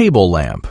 table lamp.